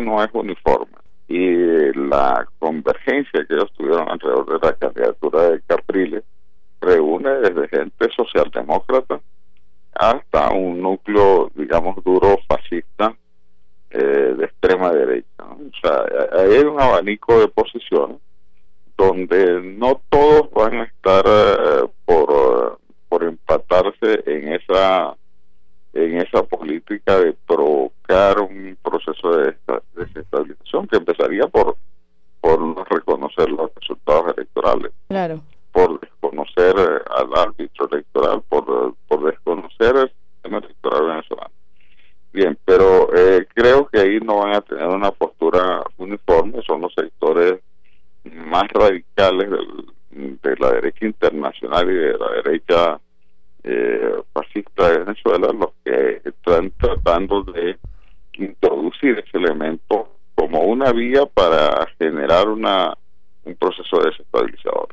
no es uniforme y la convergencia que ellos tuvieron alrededor de la candidatura de Capriles reúne desde gente socialdemócrata hasta un núcleo, digamos, duro fascista eh, de extrema derecha. O sea, hay un abanico de posiciones donde no todos van a estar eh, por, por empatarse en esa en esa política de provocar un proceso de que empezaría por por no reconocer los resultados electorales. Claro. Por desconocer eh, al árbitro electoral, por, por desconocer el sistema electoral venezolano. Bien, pero eh, creo que ahí no van a tener una postura uniforme, son los sectores más radicales de la derecha internacional y de la derecha eh, fascista de Venezuela los que están tratando de introducir ese elemento como una vía para generar una un proceso desestabilizador.